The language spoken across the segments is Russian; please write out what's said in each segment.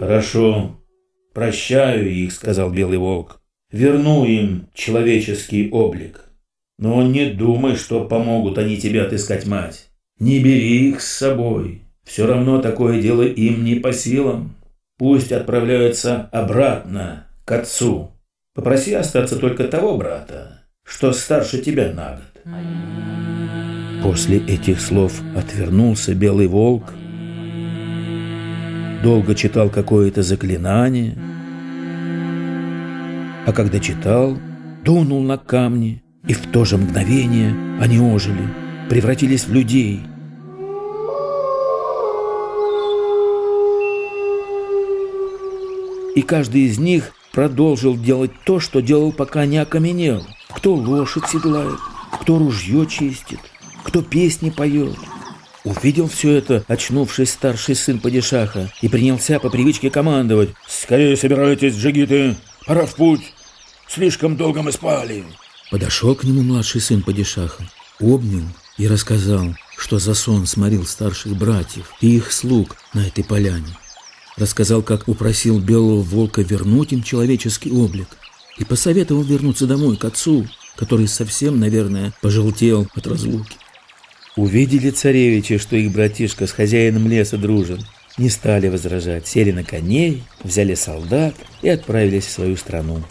Хорошо, прощаю их, сказал Белый Волк. Верну им человеческий облик. Но не думай, что помогут они тебе отыскать мать. Не бери их с собой. Все равно такое дело им не по силам. Пусть отправляются обратно к отцу. Попроси остаться только того брата, что старше тебя на год. После этих слов отвернулся белый волк, долго читал какое-то заклинание, а когда читал, дунул на камни, и в то же мгновение они ожили, превратились в людей. И каждый из них продолжил делать то, что делал, пока не окаменел. Кто лошадь седлает, кто ружье чистит, кто песни поет. Увидел все это очнувшись старший сын падишаха и принялся по привычке командовать. «Скорее собирайтесь, джигиты, пора в путь, слишком долго мы спали». Подошел к нему младший сын падишаха, обнял и рассказал, что за сон сморил старших братьев и их слуг на этой поляне рассказал, как упросил белого волка вернуть им человеческий облик и посоветовал вернуться домой к отцу, который совсем, наверное, пожелтел от разлуки. Увидели царевичи, что их братишка с хозяином леса дружен, не стали возражать, сели на коней, взяли солдат и отправились в свою страну.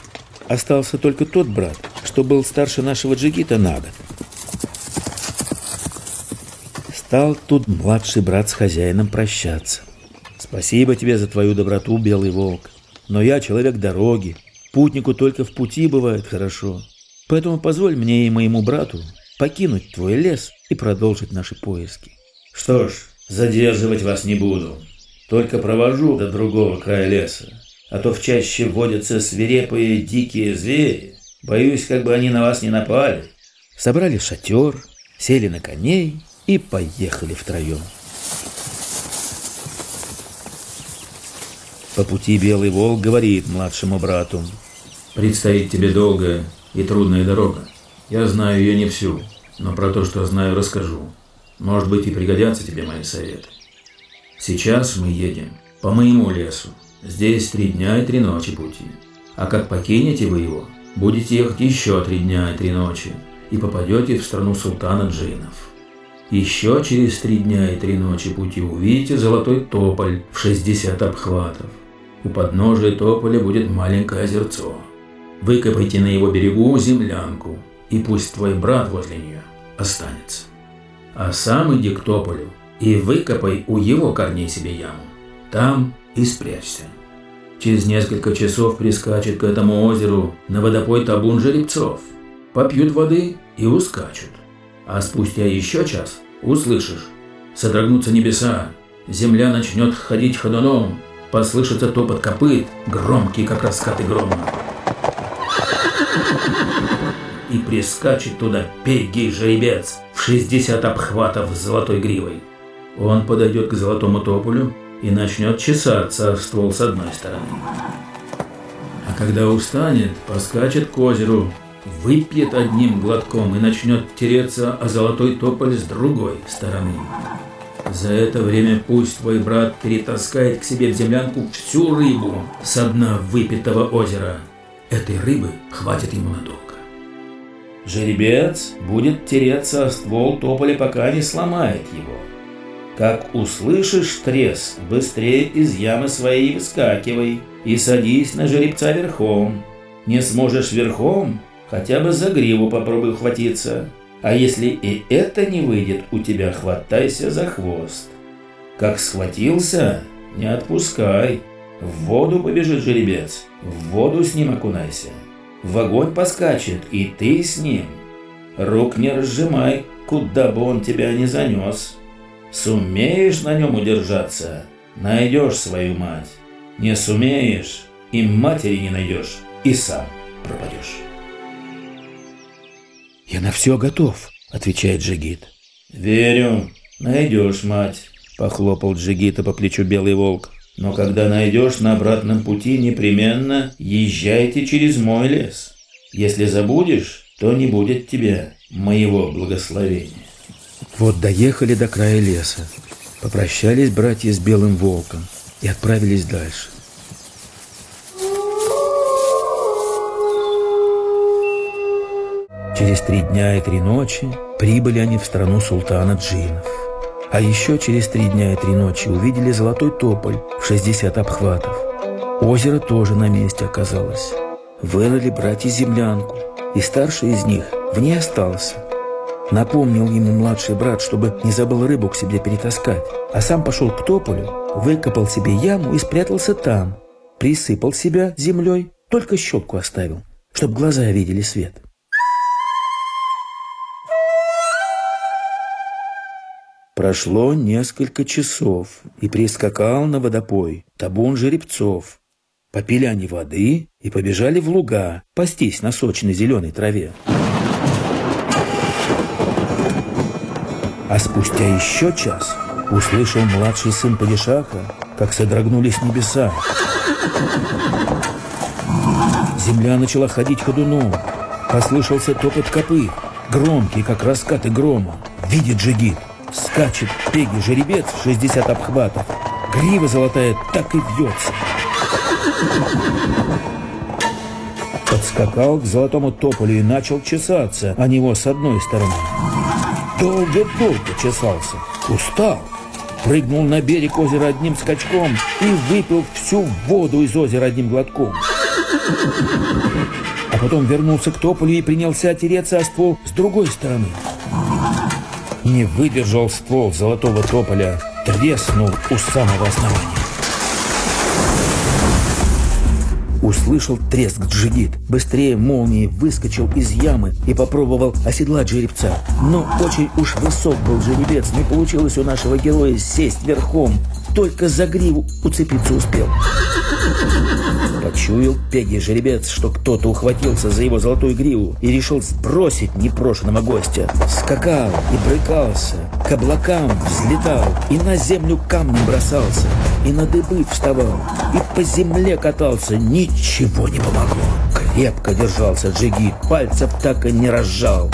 Остался только тот брат, что был старше нашего джигита на год. Стал тут младший брат с хозяином прощаться. Спасибо тебе за твою доброту, белый волк. Но я человек дороги. Путнику только в пути бывает хорошо. Поэтому позволь мне и моему брату покинуть твой лес и продолжить наши поиски. Что ж, задерживать вас не буду. Только провожу до другого края леса. А то в чаще водятся свирепые дикие звери. Боюсь, как бы они на вас не напали. Собрали шатер, сели на коней и поехали втроем. По пути Белый Волк говорит младшему брату. «Предстоит тебе долгая и трудная дорога. Я знаю ее не всю, но про то, что знаю, расскажу. Может быть, и пригодятся тебе мои советы. Сейчас мы едем по моему лесу. Здесь три дня и три ночи пути. А как покинете вы его, будете ехать еще три дня и три ночи и попадете в страну султана джинов. Еще через три дня и три ночи пути увидите золотой тополь в 60 обхватов. У подножия тополя будет маленькое озерцо. Выкопайте на его берегу землянку, и пусть твой брат возле нее останется. А сам иди к тополю и выкопай у его корней себе яму. Там и спрячься. Через несколько часов прискачет к этому озеру на водопой табун жеребцов. Попьют воды и ускачут. А спустя еще час услышишь, содрогнутся небеса, земля начнет ходить ходуном, Послышится топот копыт, громкий, как раскаты грома. И прискачет туда пегий жеребец в 60 обхватов с золотой гривой. Он подойдет к золотому тополю и начнет чесаться в ствол с одной стороны. А когда устанет, поскачет к озеру, выпьет одним глотком и начнет тереться о золотой тополь с другой стороны. За это время пусть твой брат перетаскает к себе в землянку всю рыбу с дна выпитого озера. Этой рыбы хватит ему надолго. Жеребец будет тереться о ствол тополя, пока не сломает его. Как услышишь треск, быстрее из ямы своей выскакивай и садись на жеребца верхом. Не сможешь верхом, хотя бы за гриву попробуй ухватиться. А если и это не выйдет у тебя, хватайся за хвост. Как схватился, не отпускай. В воду побежит жеребец, в воду с ним окунайся. В огонь поскачет, и ты с ним. Рук не разжимай, куда бы он тебя не занес. Сумеешь на нем удержаться, найдешь свою мать. Не сумеешь, и матери не найдешь, и сам пропадешь. «Я на все готов», — отвечает Джигит. «Верю, найдешь, мать», — похлопал Джигита по плечу Белый Волк. Но когда найдешь на обратном пути, непременно езжайте через мой лес. Если забудешь, то не будет тебе моего благословения. Вот доехали до края леса. Попрощались братья с белым волком и отправились дальше. Через три дня и три ночи прибыли они в страну султана джинов. А еще через три дня и три ночи увидели золотой тополь в 60 обхватов. Озеро тоже на месте оказалось. Вырыли братья землянку, и старший из них в ней остался. Напомнил ему младший брат, чтобы не забыл рыбу к себе перетаскать, а сам пошел к тополю, выкопал себе яму и спрятался там, присыпал себя землей, только щелку оставил, чтобы глаза видели свет. Прошло несколько часов, и прискакал на водопой табун жеребцов. Попили они воды и побежали в луга пастись на сочной зеленой траве. А спустя еще час услышал младший сын падишаха, как содрогнулись небеса. Земля начала ходить ходуном. Послышался топот копыт, громкий, как раскаты грома. Видит джигит, Скачет пеги жеребец в 60 обхватов. Грива золотая так и вьется. Подскакал к золотому тополю и начал чесаться о него с одной стороны. Долго-долго чесался. Устал. Прыгнул на берег озера одним скачком и выпил всю воду из озера одним глотком. А потом вернулся к тополю и принялся тереться о ствол с другой стороны. Не выдержал ствол золотого тополя, треснул у самого основания. Услышал треск джигит. Быстрее молнии выскочил из ямы и попробовал оседлать жеребца. Но очень уж высок был жеребец. Не получилось у нашего героя сесть верхом. Только за гриву уцепиться успел. Почуял Пеги жеребец, что кто-то ухватился за его золотую гриву и решил сбросить непрошенного гостя. Скакал и брыкался, к облакам взлетал и на землю камнем бросался, и на дыбы вставал, и по земле катался. Ничего не помогло. Крепко держался Джиги, пальцев так и не разжал.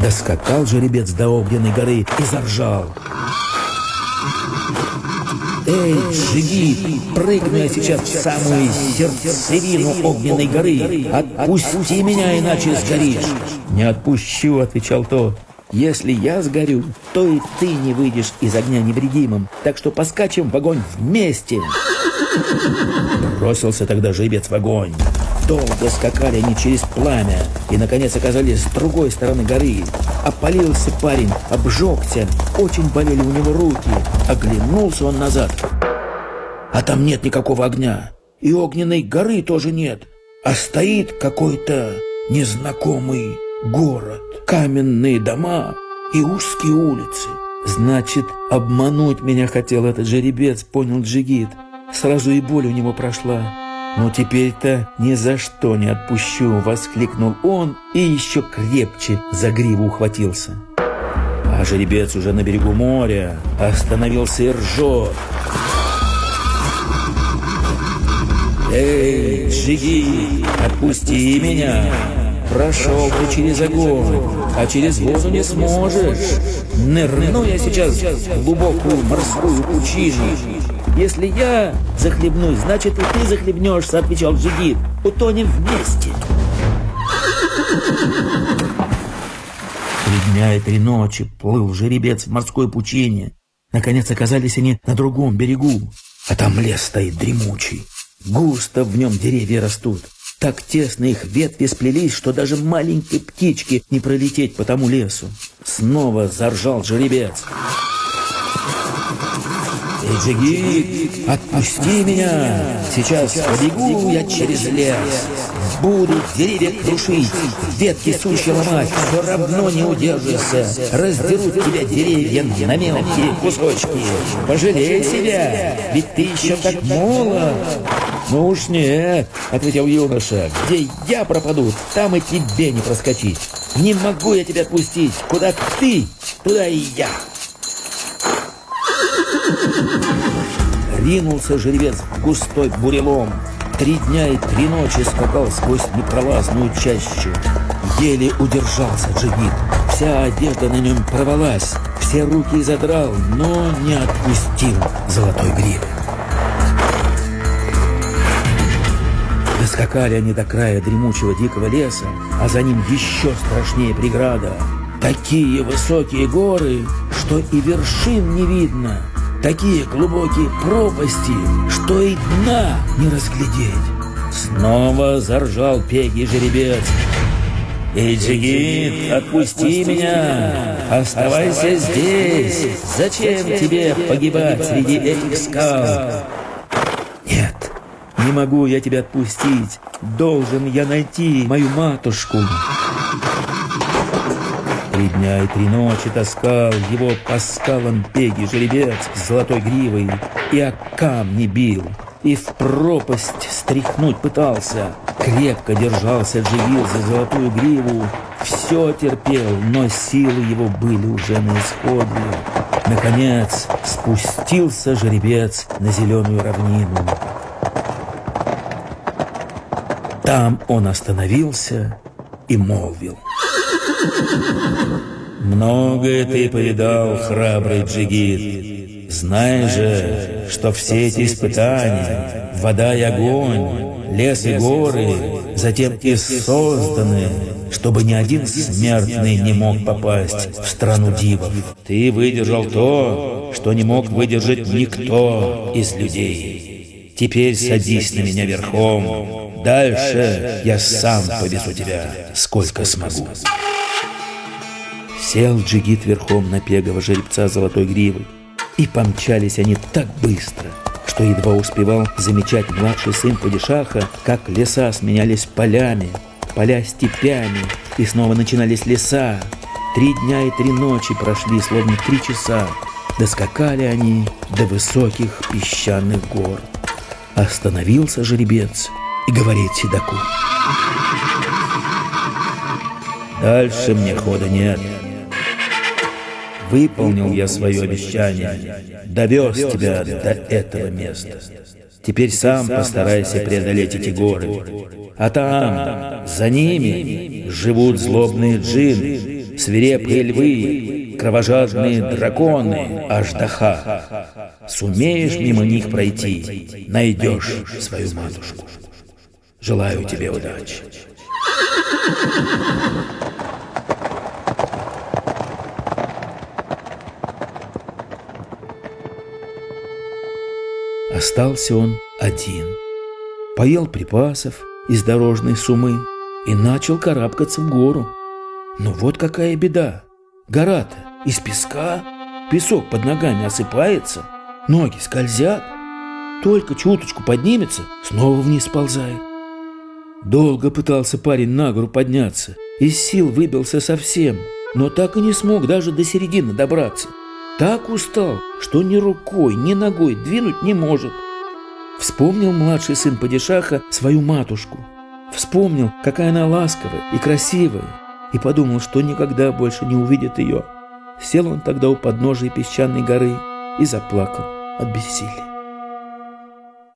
Доскакал жеребец до огненной горы и заржал. Эй, Джигит, прыгну я сейчас в самую сердцевину огненной горы. Отпусти меня, иначе сгоришь. Не отпущу, отвечал тот. Если я сгорю, то и ты не выйдешь из огня невредимым. Так что поскачем в огонь вместе. Бросился тогда жеребец в огонь. Долго скакали они через пламя и, наконец, оказались с другой стороны горы. Опалился парень, обжегся, очень болели у него руки. Оглянулся он назад, а там нет никакого огня. И огненной горы тоже нет, а стоит какой-то незнакомый город. Каменные дома и узкие улицы. Значит, обмануть меня хотел этот жеребец, понял Джигит. Сразу и боль у него прошла. «Ну теперь-то ни за что не отпущу!» — воскликнул он и еще крепче за гриву ухватился. А жеребец уже на берегу моря остановился и ржет. «Эй, Джиги, отпусти меня! Прошел ты через огонь, а через воду не сможешь. Нырну я сейчас в глубокую морскую пучину, если я захлебнусь, значит и ты захлебнешься, отвечал Джигит. Утонем вместе. Три дня и три ночи плыл жеребец в морской пучине. Наконец оказались они на другом берегу, а там лес стоит дремучий. Густо в нем деревья растут. Так тесно их ветви сплелись, что даже маленькой птичке не пролететь по тому лесу. Снова заржал жеребец. Эджигит, отпусти меня! Сейчас побегу я через лес. Буду деревья крушить, ветки сучья ломать, все равно не удержишься. Раздерут тебя деревья на мелкие кусочки. Пожалей себя, ведь ты еще так молод. «Ну уж нет», — ответил юноша, — «где я пропаду, там и тебе не проскочить. Не могу я тебя отпустить, куда ты, туда и я». Ринулся жеребец в густой бурелом. Три дня и три ночи скакал сквозь непролазную чащу. Еле удержался джигит. Вся одежда на нем провалась. Все руки задрал, но не отпустил золотой гриб. Доскакали они до края дремучего дикого леса, а за ним еще страшнее преграда — Такие высокие горы, что и вершин не видно. Такие глубокие пропасти, что и дна не разглядеть. Снова заржал Пеги жеребец. «Эджигит, отпусти меня! Оставайся здесь! Зачем тебе погибать среди этих скал?» «Нет, не могу я тебя отпустить. Должен я найти мою матушку». Три дня и три ночи таскал его по скалам пеги жеребец с золотой гривой и о камни бил и в пропасть стряхнуть пытался. Крепко держался Дживил за золотую гриву, все терпел, но силы его были уже на исходе. Наконец спустился жеребец на зеленую равнину. Там он остановился и молвил. «Многое ты повидал, храбрый джигит. Знай же, что все эти испытания, вода и огонь, лес и горы, затем и созданы, чтобы ни один смертный не мог попасть в страну дивов. Ты выдержал то, что не мог выдержать никто из людей. Теперь садись на меня верхом. Дальше я сам повезу тебя, сколько смогу. Сел джигит верхом на пегого жеребца золотой гривы. И помчались они так быстро, что едва успевал замечать младший сын Падишаха, как леса сменялись полями, поля степями, и снова начинались леса. Три дня и три ночи прошли, словно три часа. Доскакали они до высоких песчаных гор. Остановился жеребец и говорит седаку. «Дальше мне хода нет». Выполнил я свое обещание, довез тебя до этого места. Теперь сам постарайся преодолеть эти горы. А там, за ними, живут злобные джинны, свирепые львы, кровожадные драконы, аждаха. Сумеешь мимо них пройти, найдешь свою матушку. Желаю тебе удачи. Остался он один. Поел припасов из дорожной сумы и начал карабкаться в гору. Но вот какая беда. Гора-то из песка, песок под ногами осыпается, ноги скользят. Только чуточку поднимется, снова вниз сползает. Долго пытался парень на гору подняться, из сил выбился совсем, но так и не смог даже до середины добраться. Так устал, что ни рукой, ни ногой двинуть не может. Вспомнил младший сын Падишаха свою матушку. Вспомнил, какая она ласковая и красивая, и подумал, что никогда больше не увидит ее. Сел он тогда у подножия песчаной горы и заплакал от бессилия.